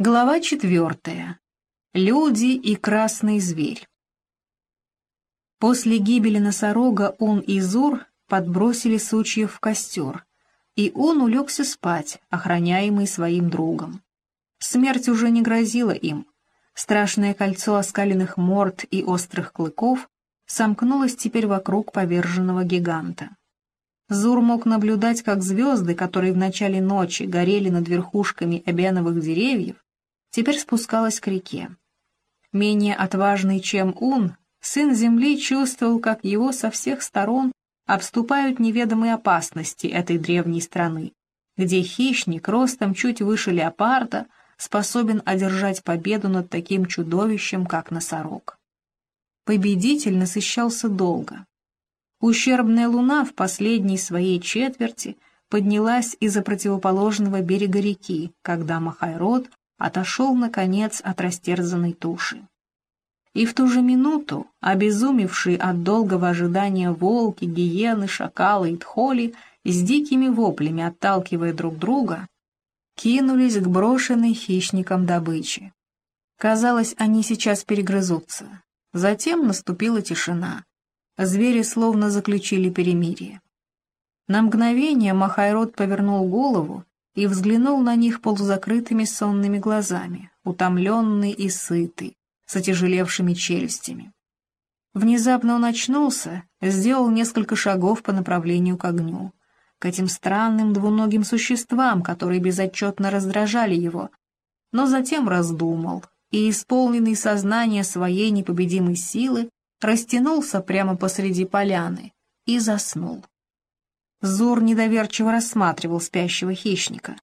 Глава четвертая. Люди и красный зверь. После гибели носорога он и Зур подбросили сучьев в костер, и он улегся спать, охраняемый своим другом. Смерть уже не грозила им. Страшное кольцо оскаленных морд и острых клыков сомкнулось теперь вокруг поверженного гиганта. Зур мог наблюдать, как звезды, которые в начале ночи горели над верхушками обяновых деревьев, теперь спускалась к реке. Менее отважный, чем Ун, сын земли чувствовал, как его со всех сторон обступают неведомые опасности этой древней страны, где хищник ростом чуть выше леопарда способен одержать победу над таким чудовищем, как носорог. Победитель насыщался долго. Ущербная луна в последней своей четверти поднялась из-за противоположного берега реки, когда Махайрод отошел, наконец, от растерзанной туши. И в ту же минуту, обезумевшие от долгого ожидания волки, гиены, шакалы и тхоли, с дикими воплями отталкивая друг друга, кинулись к брошенной хищникам добычи. Казалось, они сейчас перегрызутся. Затем наступила тишина. Звери словно заключили перемирие. На мгновение Махайрод повернул голову и взглянул на них полузакрытыми сонными глазами, утомленный и сытый, с отяжелевшими челюстями. Внезапно он очнулся, сделал несколько шагов по направлению к огню, к этим странным двуногим существам, которые безотчетно раздражали его, но затем раздумал и, исполненный сознания своей непобедимой силы, растянулся прямо посреди поляны и заснул. Зур недоверчиво рассматривал спящего хищника.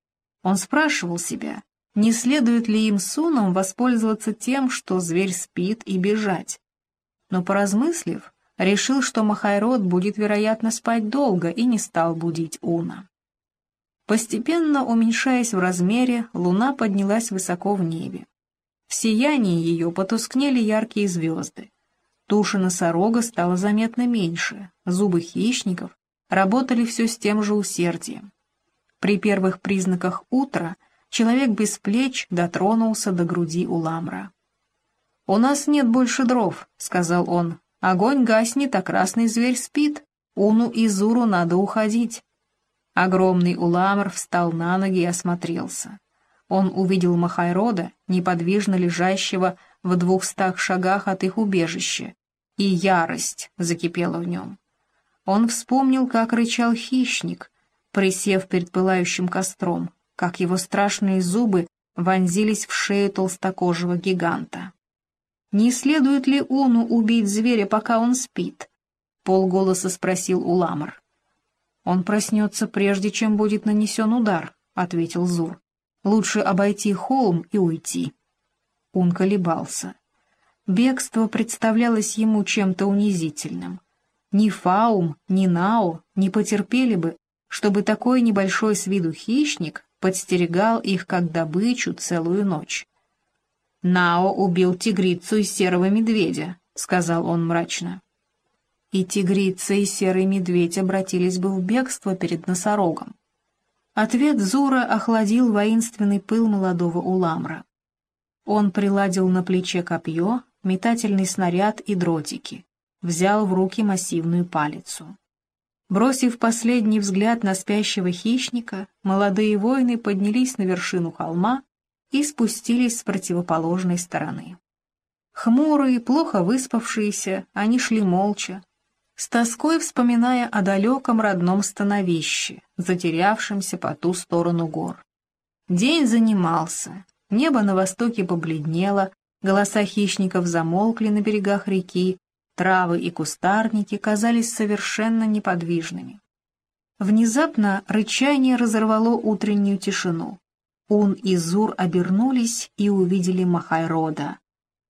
Он спрашивал себя, не следует ли им суном воспользоваться тем, что зверь спит, и бежать. Но, поразмыслив, решил, что Махайрод будет, вероятно, спать долго, и не стал будить Уна. Постепенно, уменьшаясь в размере, луна поднялась высоко в небе. В сиянии ее потускнели яркие звезды. Туша носорога стала заметно меньше, зубы хищников работали все с тем же усердием. При первых признаках утра человек без плеч дотронулся до груди Уламра. «У нас нет больше дров», — сказал он. «Огонь гаснет, а красный зверь спит. Уну и Зуру надо уходить». Огромный Уламр встал на ноги и осмотрелся. Он увидел Махайрода, неподвижно лежащего в двухстах шагах от их убежища, и ярость закипела в нем. Он вспомнил, как рычал хищник, присев перед пылающим костром, как его страшные зубы вонзились в шею толстокожего гиганта. «Не следует ли Уну убить зверя, пока он спит?» — полголоса спросил Уламар. «Он проснется, прежде чем будет нанесен удар», — ответил Зур. «Лучше обойти холм и уйти». Он колебался. Бегство представлялось ему чем-то унизительным. Ни Фаум, ни Нао не потерпели бы, чтобы такой небольшой с виду хищник подстерегал их как добычу целую ночь. «Нао убил тигрицу и серого медведя», — сказал он мрачно. И тигрица и серый медведь обратились бы в бегство перед носорогом. Ответ Зура охладил воинственный пыл молодого уламра. Он приладил на плече копье, метательный снаряд и дротики взял в руки массивную палицу. Бросив последний взгляд на спящего хищника, молодые воины поднялись на вершину холма и спустились с противоположной стороны. Хмурые, плохо выспавшиеся, они шли молча, с тоской вспоминая о далеком родном становище, затерявшемся по ту сторону гор. День занимался, небо на востоке побледнело, голоса хищников замолкли на берегах реки, Травы и кустарники казались совершенно неподвижными. Внезапно рычание разорвало утреннюю тишину. Ун и Зур обернулись и увидели Махайрода.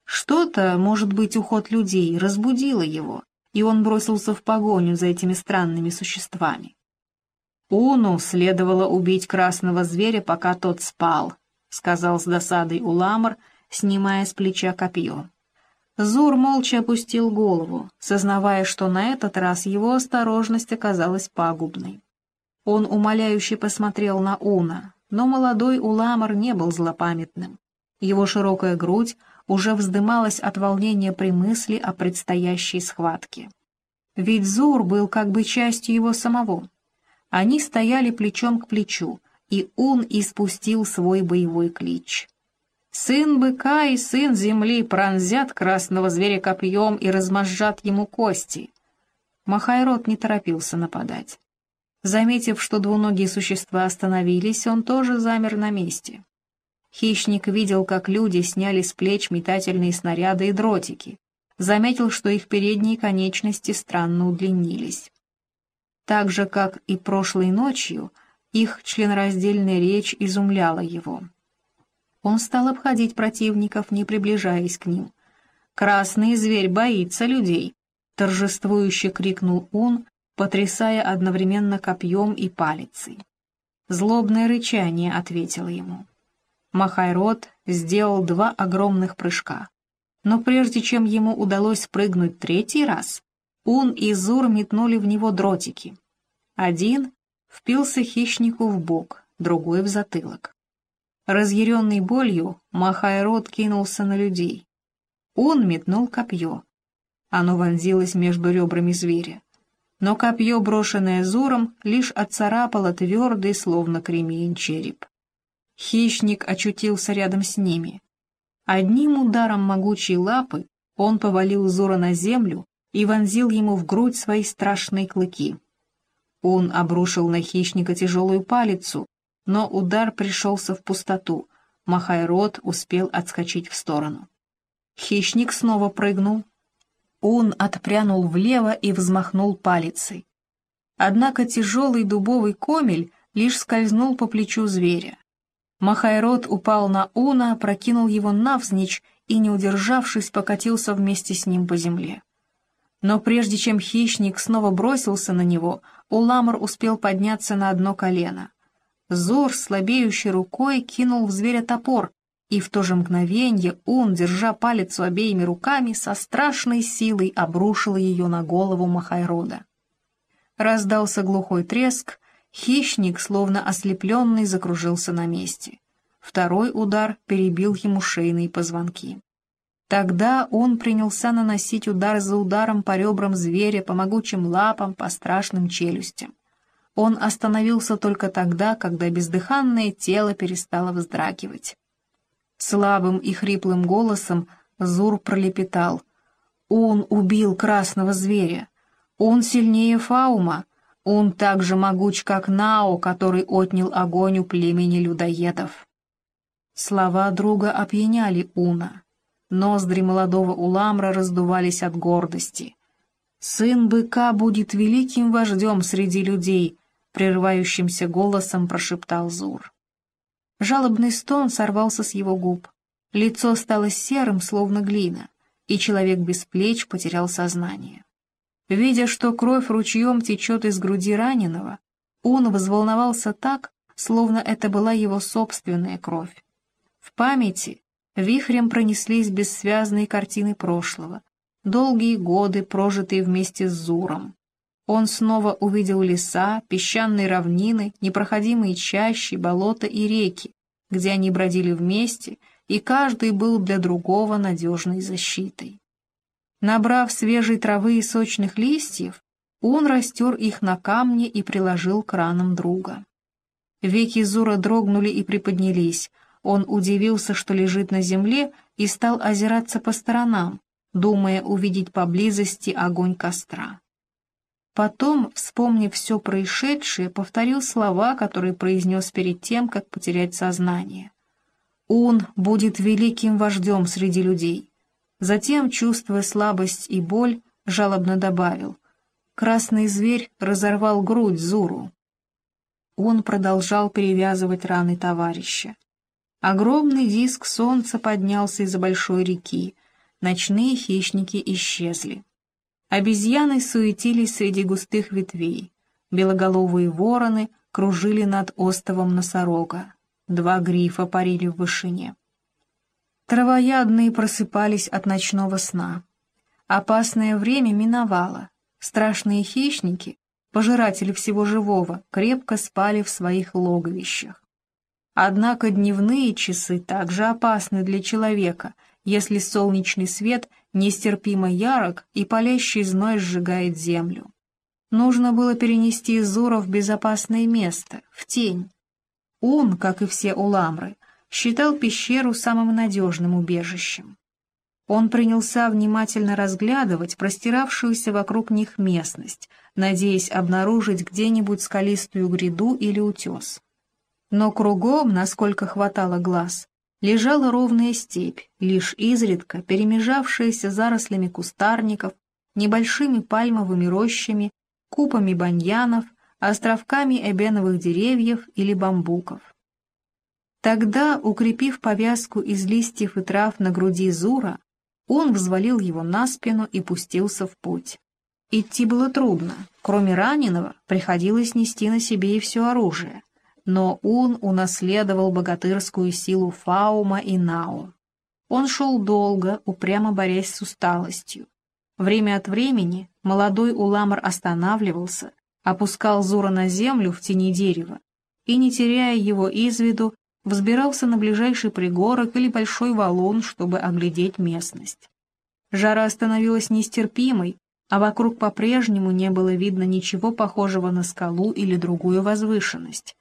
Что-то, может быть, уход людей, разбудило его, и он бросился в погоню за этими странными существами. «Уну следовало убить красного зверя, пока тот спал», — сказал с досадой Уламар, снимая с плеча копье. Зур молча опустил голову, сознавая, что на этот раз его осторожность оказалась пагубной. Он умоляюще посмотрел на Уна, но молодой Уламар не был злопамятным. Его широкая грудь уже вздымалась от волнения при мысли о предстоящей схватке. Ведь Зур был как бы частью его самого. Они стояли плечом к плечу, и он испустил свой боевой клич. «Сын быка и сын земли пронзят красного зверя копьем и размозжат ему кости». Махайрод не торопился нападать. Заметив, что двуногие существа остановились, он тоже замер на месте. Хищник видел, как люди сняли с плеч метательные снаряды и дротики. Заметил, что их передние конечности странно удлинились. Так же, как и прошлой ночью, их членораздельная речь изумляла его. Он стал обходить противников, не приближаясь к ним. «Красный зверь боится людей!» — торжествующе крикнул он, потрясая одновременно копьем и палицей. Злобное рычание ответило ему. Махайрод сделал два огромных прыжка. Но прежде чем ему удалось прыгнуть третий раз, Ун и Зур метнули в него дротики. Один впился хищнику в бок, другой в затылок. Разъяренный болью, Махайрод кинулся на людей. Он метнул копье. Оно вонзилось между ребрами зверя. Но копье, брошенное Зуром, лишь отцарапало твердый, словно кремень, череп. Хищник очутился рядом с ними. Одним ударом могучей лапы он повалил Зура на землю и вонзил ему в грудь свои страшные клыки. Он обрушил на хищника тяжелую палицу, но удар пришелся в пустоту. Махайрод успел отскочить в сторону. Хищник снова прыгнул. Он отпрянул влево и взмахнул палицей. Однако тяжелый дубовый комель лишь скользнул по плечу зверя. Махайрод упал на Уна, прокинул его навзничь и, не удержавшись, покатился вместе с ним по земле. Но прежде чем хищник снова бросился на него, Уламр успел подняться на одно колено. Зор слабеющей рукой кинул в зверя топор, и в то же мгновенье он, держа палец обеими руками, со страшной силой обрушил ее на голову Махайрода. Раздался глухой треск, Хищник, словно ослепленный, закружился на месте. Второй удар перебил ему шейные позвонки. Тогда он принялся наносить удар за ударом по ребрам зверя, по могучим лапам, по страшным челюстям. Он остановился только тогда, когда бездыханное тело перестало вздрагивать. Слабым и хриплым голосом Зур пролепетал. «Он убил красного зверя! Он сильнее Фаума! Он так же могуч, как Нао, который отнял огонь у племени людоедов. Слова друга опьяняли Уна. Ноздри молодого Уламра раздувались от гордости. «Сын быка будет великим вождем среди людей», — прерывающимся голосом прошептал Зур. Жалобный стон сорвался с его губ. Лицо стало серым, словно глина, и человек без плеч потерял сознание. Видя, что кровь ручьем течет из груди раненого, он взволновался так, словно это была его собственная кровь. В памяти вихрем пронеслись бессвязные картины прошлого, долгие годы, прожитые вместе с Зуром. Он снова увидел леса, песчаные равнины, непроходимые чащи, болота и реки, где они бродили вместе, и каждый был для другого надежной защитой. Набрав свежей травы и сочных листьев, он растер их на камне и приложил к ранам друга. Веки Зура дрогнули и приподнялись. Он удивился, что лежит на земле, и стал озираться по сторонам, думая увидеть поблизости огонь костра. Потом, вспомнив все происшедшее, повторил слова, которые произнес перед тем, как потерять сознание. «Он будет великим вождем среди людей. Затем, чувствуя слабость и боль, жалобно добавил. Красный зверь разорвал грудь Зуру. Он продолжал перевязывать раны товарища. Огромный диск солнца поднялся из-за большой реки. Ночные хищники исчезли. Обезьяны суетились среди густых ветвей. Белоголовые вороны кружили над остовом носорога. Два грифа парили в вышине. Травоядные просыпались от ночного сна. Опасное время миновало. Страшные хищники, пожиратели всего живого, крепко спали в своих логовищах. Однако дневные часы также опасны для человека, если солнечный свет нестерпимо ярок и палящий зной сжигает землю. Нужно было перенести Зура в безопасное место, в тень. Он, как и все уламры, считал пещеру самым надежным убежищем. Он принялся внимательно разглядывать простиравшуюся вокруг них местность, надеясь обнаружить где-нибудь скалистую гряду или утес. Но кругом, насколько хватало глаз, лежала ровная степь, лишь изредка перемежавшаяся зарослями кустарников, небольшими пальмовыми рощами, купами баньянов, островками эбеновых деревьев или бамбуков. Тогда, укрепив повязку из листьев и трав на груди Зура, он взвалил его на спину и пустился в путь. Идти было трудно. Кроме раненого, приходилось нести на себе и все оружие. Но он унаследовал богатырскую силу Фаума и Нао. Он шел долго, упрямо борясь с усталостью. Время от времени молодой Уламар останавливался, опускал Зура на землю в тени дерева и, не теряя его из виду, взбирался на ближайший пригорок или большой валун, чтобы оглядеть местность. Жара становилась нестерпимой, а вокруг по-прежнему не было видно ничего похожего на скалу или другую возвышенность.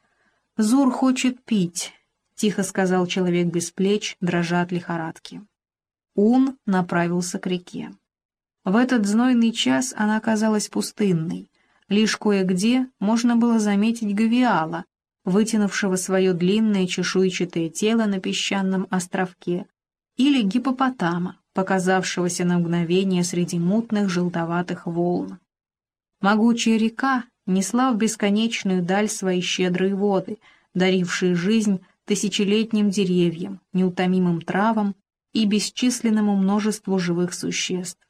«Зур хочет пить», — тихо сказал человек без плеч, дрожа от лихорадки. Ун направился к реке. В этот знойный час она казалась пустынной. Лишь кое-где можно было заметить гавиала, вытянувшего свое длинное чешуйчатое тело на песчаном островке, или гипопотама, показавшегося на мгновение среди мутных желтоватых волн. Могучая река несла в бесконечную даль свои щедрые воды, дарившие жизнь тысячелетним деревьям, неутомимым травам и бесчисленному множеству живых существ.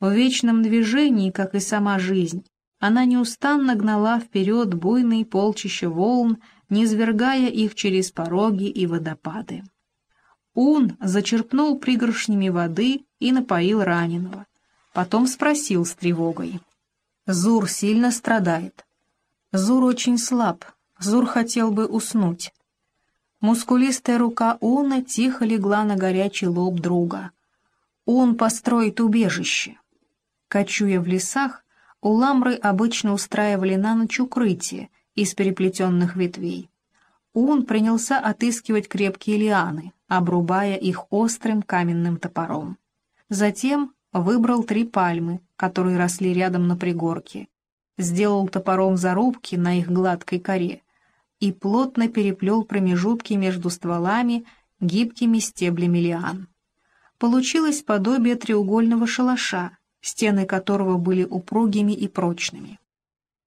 В вечном движении, как и сама жизнь, она неустанно гнала вперед буйные полчища волн, низвергая их через пороги и водопады. Ун зачерпнул пригоршнями воды и напоил раненого. Потом спросил с тревогой. «Зур сильно страдает?» «Зур очень слаб. Зур хотел бы уснуть». Мускулистая рука Уна тихо легла на горячий лоб друга. «Он построит убежище». Кочуя в лесах, Уламры обычно устраивали на ночь укрытие из переплетенных ветвей. Он принялся отыскивать крепкие лианы, обрубая их острым каменным топором. Затем выбрал три пальмы, которые росли рядом на пригорке, сделал топором зарубки на их гладкой коре и плотно переплел промежутки между стволами гибкими стеблями лиан. Получилось подобие треугольного шалаша, стены которого были упругими и прочными.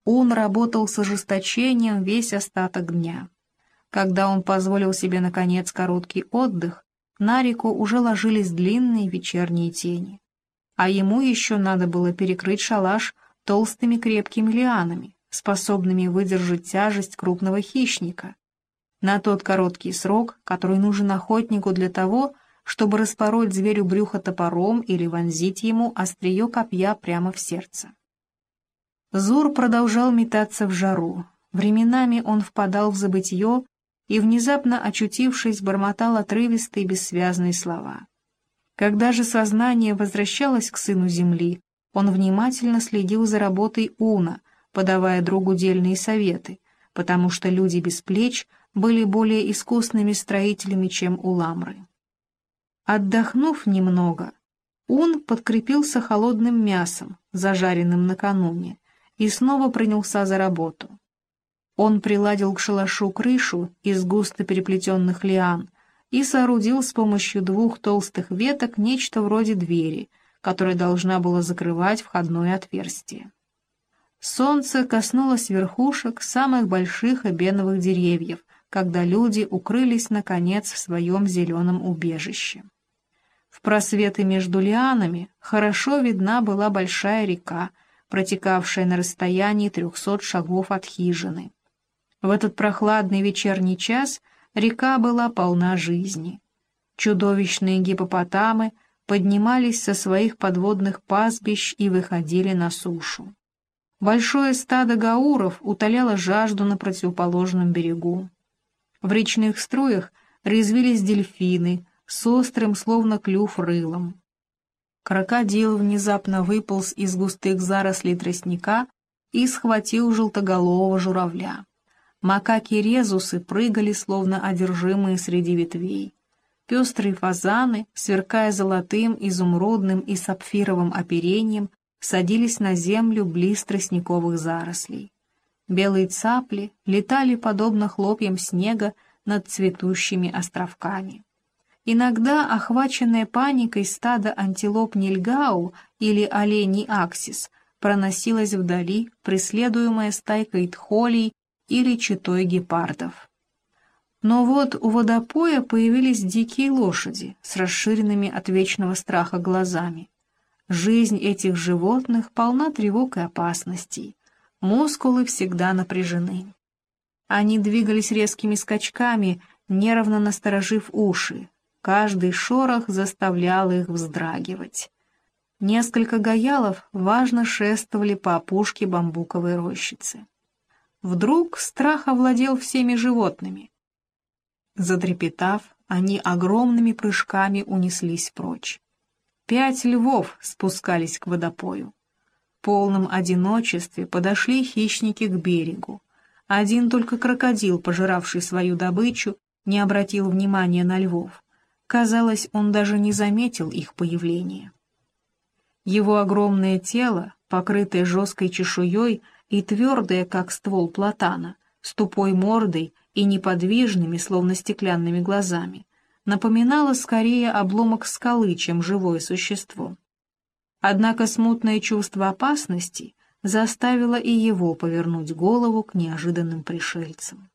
Он работал с ожесточением весь остаток дня. Когда он позволил себе, наконец, короткий отдых, на реку уже ложились длинные вечерние тени. А ему еще надо было перекрыть шалаш толстыми крепкими лианами, способными выдержать тяжесть крупного хищника. На тот короткий срок, который нужен охотнику для того, чтобы распороть зверю брюхо топором или вонзить ему острие копья прямо в сердце. Зур продолжал метаться в жару. Временами он впадал в забытье и, внезапно очутившись, бормотал отрывистые бессвязные слова. Когда же сознание возвращалось к сыну земли, он внимательно следил за работой Уна, подавая другу дельные советы, потому что люди без плеч были более искусными строителями, чем уламры. Отдохнув немного, он подкрепился холодным мясом, зажаренным накануне, и снова принялся за работу. Он приладил к шалашу крышу из густо переплетенных лиан и соорудил с помощью двух толстых веток нечто вроде двери, которая должна была закрывать входное отверстие. Солнце коснулось верхушек самых больших обеновых деревьев, когда люди укрылись, наконец, в своем зеленом убежище. В просветы между лианами хорошо видна была большая река, протекавшая на расстоянии трехсот шагов от хижины. В этот прохладный вечерний час река была полна жизни. Чудовищные гипопотамы поднимались со своих подводных пастбищ и выходили на сушу. Большое стадо гауров утоляло жажду на противоположном берегу. В речных струях резвились дельфины с острым, словно клюв, рылом. Крокодил внезапно выполз из густых зарослей тростника и схватил желтоголового журавля. Макаки-резусы прыгали, словно одержимые среди ветвей. Пестрые фазаны, сверкая золотым, изумрудным и сапфировым оперением, садились на землю близ тростниковых зарослей. Белые цапли летали подобно хлопьям снега над цветущими островками. Иногда, охваченное паникой стадо антилоп Нильгау или оленей Аксис, проносилось вдали, преследуемое стайкой тхолей или читой гепардов. Но вот у водопоя появились дикие лошади с расширенными от вечного страха глазами. Жизнь этих животных полна тревог и опасностей. Мускулы всегда напряжены. Они двигались резкими скачками, нервно насторожив уши. Каждый шорох заставлял их вздрагивать. Несколько гаялов важно шествовали по опушке бамбуковой рощицы. Вдруг страх овладел всеми животными. Затрепетав, они огромными прыжками унеслись прочь. Пять львов спускались к водопою. В полном одиночестве подошли хищники к берегу. Один только крокодил, пожиравший свою добычу, не обратил внимания на львов. Казалось, он даже не заметил их появления. Его огромное тело, покрытое жесткой чешуей и твердое, как ствол платана, с тупой мордой и неподвижными, словно стеклянными глазами, напоминало скорее обломок скалы, чем живое существо. Однако смутное чувство опасности заставило и его повернуть голову к неожиданным пришельцам.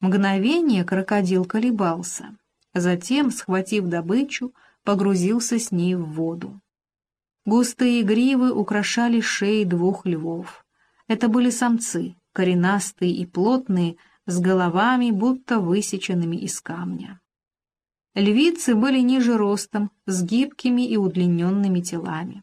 Мгновение крокодил колебался, затем, схватив добычу, погрузился с ней в воду. Густые гривы украшали шеи двух львов. Это были самцы, коренастые и плотные, с головами, будто высеченными из камня. Львицы были ниже ростом, с гибкими и удлиненными телами.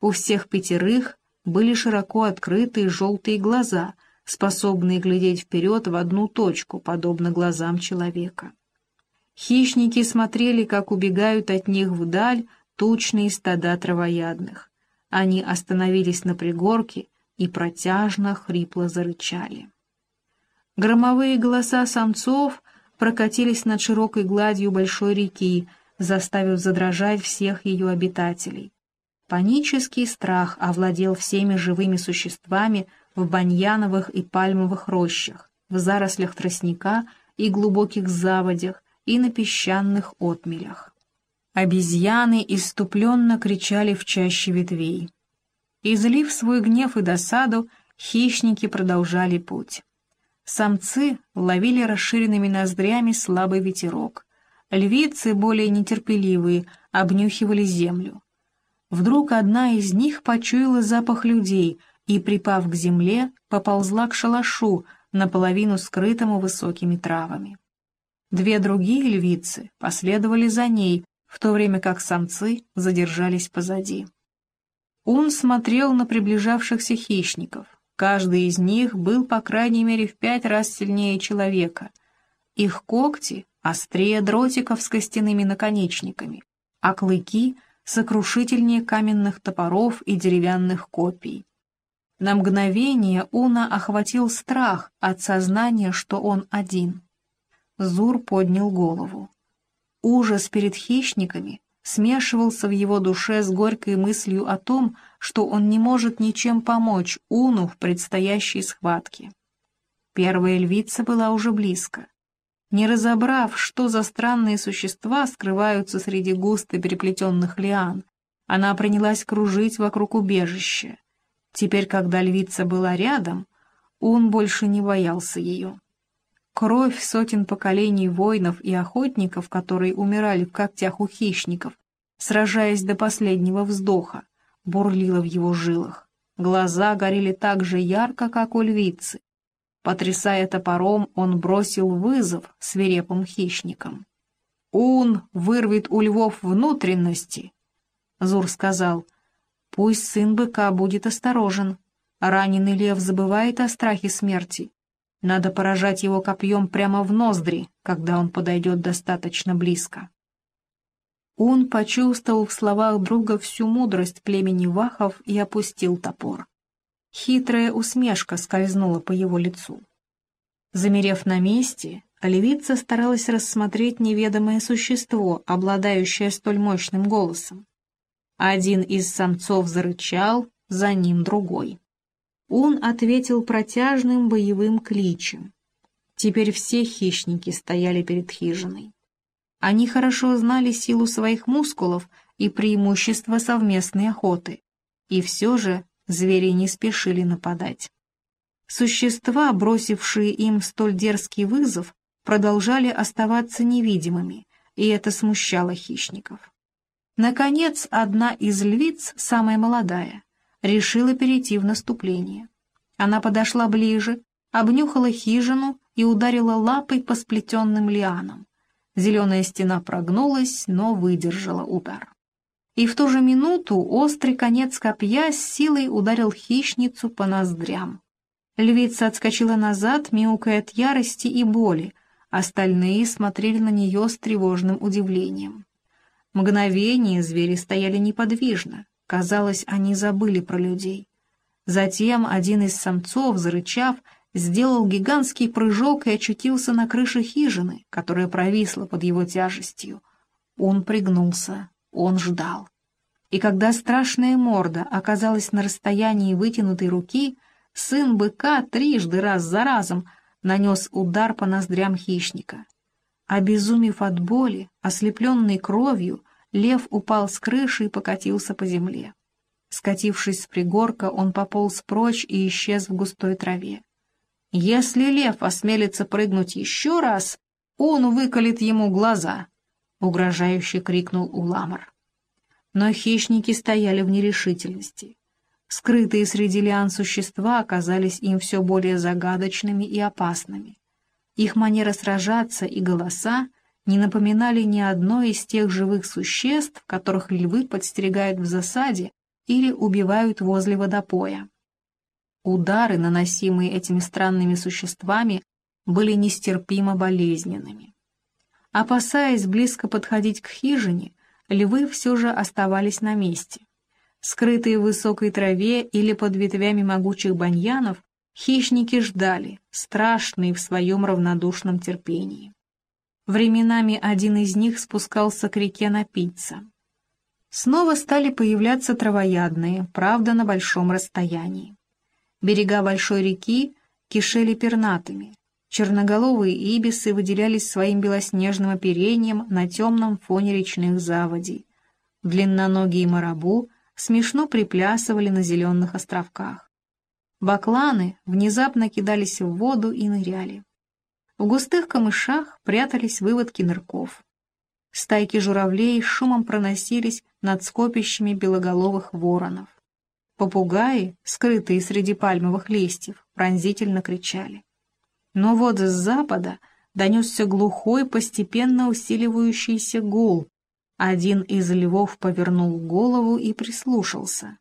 У всех пятерых были широко открытые желтые глаза, способные глядеть вперед в одну точку, подобно глазам человека. Хищники смотрели, как убегают от них вдаль тучные стада травоядных. Они остановились на пригорке и протяжно хрипло зарычали. Громовые голоса самцов прокатились над широкой гладью большой реки, заставив задрожать всех ее обитателей. Панический страх овладел всеми живыми существами в баньяновых и пальмовых рощах, в зарослях тростника и глубоких заводях и на песчаных отмелях. Обезьяны иступленно кричали в чаще ветвей. Излив свой гнев и досаду, хищники продолжали путь. Самцы ловили расширенными ноздрями слабый ветерок. Львицы, более нетерпеливые, обнюхивали землю. Вдруг одна из них почуяла запах людей и, припав к земле, поползла к шалашу, наполовину скрытому высокими травами. Две другие львицы последовали за ней, в то время как самцы задержались позади. Он смотрел на приближавшихся хищников. Каждый из них был по крайней мере в пять раз сильнее человека. Их когти острее дротиков с костяными наконечниками, а клыки сокрушительнее каменных топоров и деревянных копий. На мгновение Уна охватил страх от сознания, что он один. Зур поднял голову. Ужас перед хищниками смешивался в его душе с горькой мыслью о том, что он не может ничем помочь Уну в предстоящей схватке. Первая львица была уже близко. Не разобрав, что за странные существа скрываются среди густо переплетенных лиан, она принялась кружить вокруг убежища. Теперь, когда львица была рядом, Ун больше не боялся ее. Кровь сотен поколений воинов и охотников, которые умирали в когтях у хищников, сражаясь до последнего вздоха, бурлила в его жилах. Глаза горели так же ярко, как у львицы. Потрясая топором, он бросил вызов свирепым хищникам. «Ун вырвет у львов внутренности!» Зур сказал, «Пусть сын быка будет осторожен. Раненый лев забывает о страхе смерти. Надо поражать его копьем прямо в ноздри, когда он подойдет достаточно близко. Он почувствовал в словах друга всю мудрость племени Вахов и опустил топор. Хитрая усмешка скользнула по его лицу. Замерев на месте, львица старалась рассмотреть неведомое существо, обладающее столь мощным голосом. Один из самцов зарычал, за ним другой. Он ответил протяжным боевым кличем. Теперь все хищники стояли перед хижиной. Они хорошо знали силу своих мускулов и преимущество совместной охоты, и все же звери не спешили нападать. Существа, бросившие им столь дерзкий вызов, продолжали оставаться невидимыми, и это смущало хищников. Наконец, одна из львиц, самая молодая, решила перейти в наступление. Она подошла ближе, обнюхала хижину и ударила лапой по сплетенным лианам. Зеленая стена прогнулась, но выдержала удар. И в ту же минуту острый конец копья с силой ударил хищницу по ноздрям. Львица отскочила назад, мяукая от ярости и боли, остальные смотрели на нее с тревожным удивлением. Мгновение звери стояли неподвижно, казалось, они забыли про людей. Затем один из самцов, зарычав, сделал гигантский прыжок и очутился на крыше хижины, которая провисла под его тяжестью. Он пригнулся, он ждал. И когда страшная морда оказалась на расстоянии вытянутой руки, сын быка трижды раз за разом нанес удар по ноздрям хищника. Обезумев от боли, ослепленный кровью, лев упал с крыши и покатился по земле. Скатившись с пригорка, он пополз прочь и исчез в густой траве. «Если лев осмелится прыгнуть еще раз, он выколет ему глаза!» — угрожающе крикнул Уламар. Но хищники стояли в нерешительности. Скрытые среди лиан существа оказались им все более загадочными и опасными. Их манера сражаться и голоса не напоминали ни одно из тех живых существ, которых львы подстерегают в засаде или убивают возле водопоя. Удары, наносимые этими странными существами, были нестерпимо болезненными. Опасаясь близко подходить к хижине, львы все же оставались на месте. Скрытые в высокой траве или под ветвями могучих баньянов, хищники ждали, страшные в своем равнодушном терпении. Временами один из них спускался к реке напиться. Снова стали появляться травоядные, правда, на большом расстоянии. Берега большой реки кишели пернатыми. Черноголовые ибисы выделялись своим белоснежным оперением на темном фоне речных заводей. Длинноногие марабу смешно приплясывали на зеленых островках. Бакланы внезапно кидались в воду и ныряли. В густых камышах прятались выводки нырков. Стайки журавлей шумом проносились над скопищами белоголовых воронов. Попугаи, скрытые среди пальмовых листьев, пронзительно кричали. Но вот с запада донесся глухой, постепенно усиливающийся гул. Один из львов повернул голову и прислушался.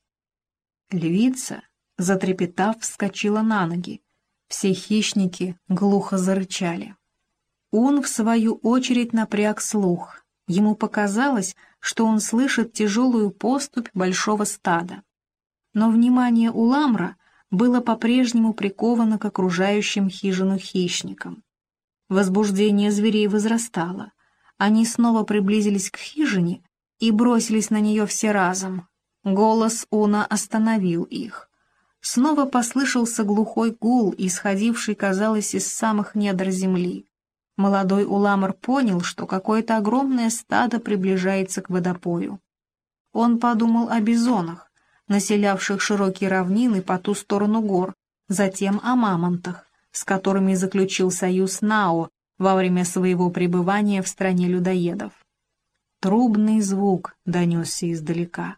Львица, затрепетав, вскочила на ноги. Все хищники глухо зарычали. Он, в свою очередь, напряг слух. Ему показалось, что он слышит тяжелую поступь большого стада. Но внимание у Ламра было по-прежнему приковано к окружающим хижину хищникам. Возбуждение зверей возрастало. Они снова приблизились к хижине и бросились на нее все разом. Голос Уна остановил их. Снова послышался глухой гул, исходивший, казалось, из самых недр земли. Молодой Уламар понял, что какое-то огромное стадо приближается к водопою. Он подумал о бизонах, населявших широкие равнины по ту сторону гор, затем о мамонтах, с которыми заключил союз Нао во время своего пребывания в стране людоедов. Трубный звук донесся издалека.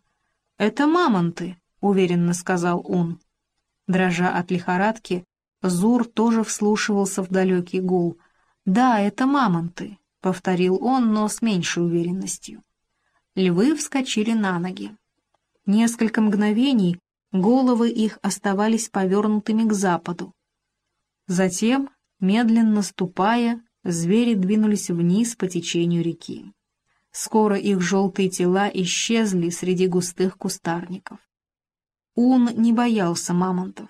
«Это мамонты», — уверенно сказал он. Дрожа от лихорадки, Зур тоже вслушивался в далекий гул — «Да, это мамонты», — повторил он, но с меньшей уверенностью. Львы вскочили на ноги. Несколько мгновений головы их оставались повернутыми к западу. Затем, медленно ступая, звери двинулись вниз по течению реки. Скоро их желтые тела исчезли среди густых кустарников. Ун не боялся мамонтов.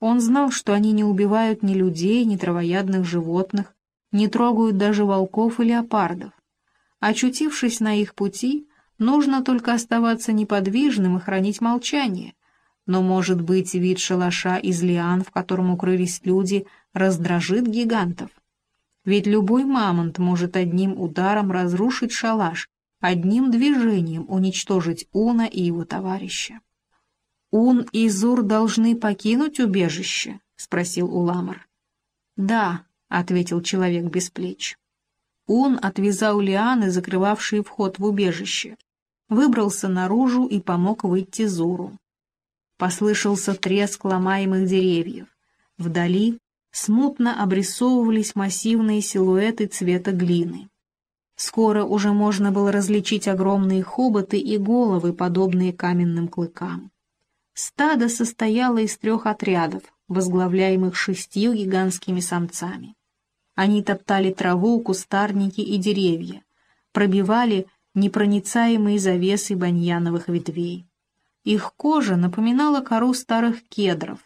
Он знал, что они не убивают ни людей, ни травоядных животных, не трогают даже волков и леопардов. Очутившись на их пути, нужно только оставаться неподвижным и хранить молчание. Но, может быть, вид шалаша из лиан, в котором укрылись люди, раздражит гигантов. Ведь любой мамонт может одним ударом разрушить шалаш, одним движением уничтожить Уна и его товарища. «Ун и Зур должны покинуть убежище?» — спросил Уламар. «Да», — ответил человек без плеч. Ун отвязал лианы, закрывавшие вход в убежище, выбрался наружу и помог выйти Зуру. Послышался треск ломаемых деревьев. Вдали смутно обрисовывались массивные силуэты цвета глины. Скоро уже можно было различить огромные хоботы и головы, подобные каменным клыкам. Стадо состояло из трех отрядов, возглавляемых шестью гигантскими самцами. Они топтали траву, кустарники и деревья, пробивали непроницаемые завесы баньяновых ветвей. Их кожа напоминала кору старых кедров,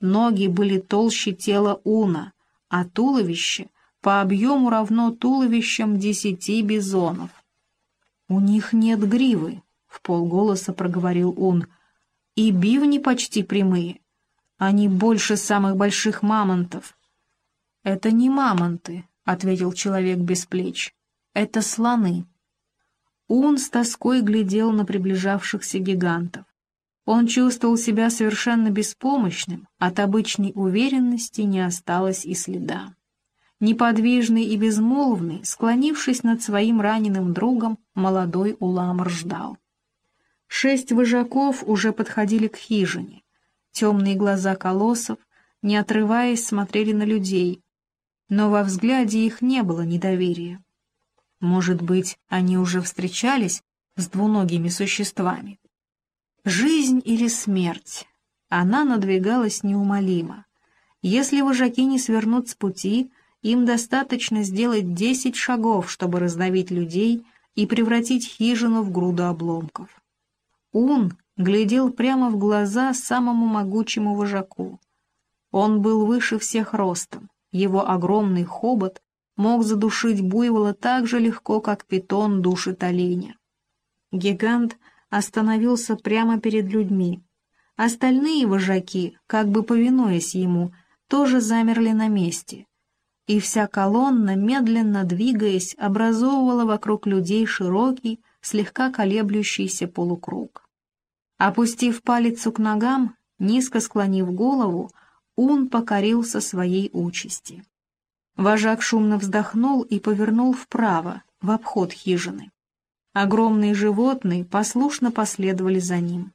ноги были толще тела уна, а туловище по объему равно туловищам десяти бизонов. «У них нет гривы», — в полголоса проговорил ун, — «и бивни почти прямые. Они больше самых больших мамонтов». «Это не мамонты», — ответил человек без плеч. «Это слоны». Ун с тоской глядел на приближавшихся гигантов. Он чувствовал себя совершенно беспомощным, от обычной уверенности не осталось и следа. Неподвижный и безмолвный, склонившись над своим раненым другом, молодой Уламр ждал. Шесть вожаков уже подходили к хижине. Темные глаза колоссов, не отрываясь, смотрели на людей, но во взгляде их не было недоверия. Может быть, они уже встречались с двуногими существами? Жизнь или смерть? Она надвигалась неумолимо. Если вожаки не свернут с пути, им достаточно сделать десять шагов, чтобы раздавить людей и превратить хижину в груду обломков. Ун глядел прямо в глаза самому могучему вожаку. Он был выше всех ростом, его огромный хобот мог задушить буйвола так же легко, как питон душит оленя. Гигант — остановился прямо перед людьми. Остальные вожаки, как бы повинуясь ему, тоже замерли на месте. И вся колонна, медленно двигаясь, образовывала вокруг людей широкий, слегка колеблющийся полукруг. Опустив палец к ногам, низко склонив голову, он покорился своей участи. Вожак шумно вздохнул и повернул вправо, в обход хижины. Огромные животные послушно последовали за ним.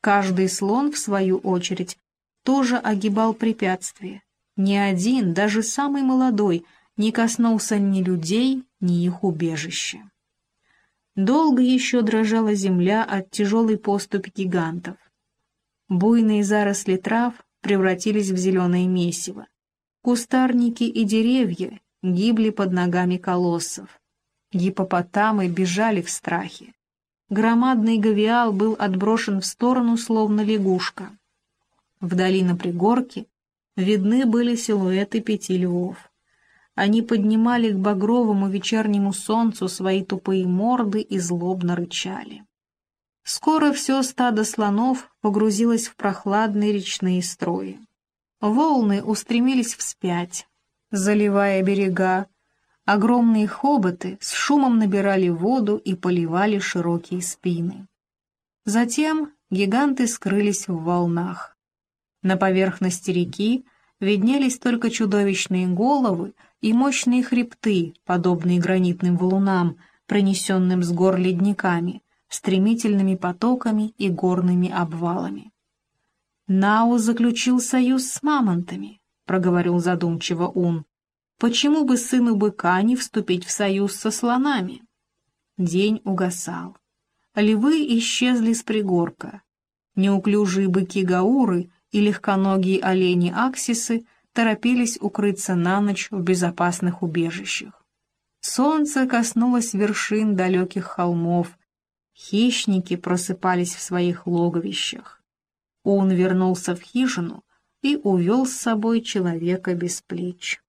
Каждый слон, в свою очередь, тоже огибал препятствия. Ни один, даже самый молодой, не коснулся ни людей, ни их убежища. Долго еще дрожала земля от тяжелой поступи гигантов. Буйные заросли трав превратились в зеленое месиво. Кустарники и деревья гибли под ногами колоссов. Гипопотамы бежали в страхе. Громадный гавиал был отброшен в сторону, словно лягушка. Вдали на пригорке видны были силуэты пяти львов. Они поднимали к багровому вечернему солнцу свои тупые морды и злобно рычали. Скоро все стадо слонов погрузилось в прохладные речные строи. Волны устремились вспять, заливая берега, Огромные хоботы с шумом набирали воду и поливали широкие спины. Затем гиганты скрылись в волнах. На поверхности реки виднелись только чудовищные головы и мощные хребты, подобные гранитным валунам, пронесенным с гор ледниками, стремительными потоками и горными обвалами. «Нау заключил союз с мамонтами», — проговорил задумчиво Ун. Почему бы сыну быка не вступить в союз со слонами? День угасал. Львы исчезли с пригорка. Неуклюжие быки-гауры и легконогие олени-аксисы торопились укрыться на ночь в безопасных убежищах. Солнце коснулось вершин далеких холмов, хищники просыпались в своих логовищах. Он вернулся в хижину и увел с собой человека без плеч.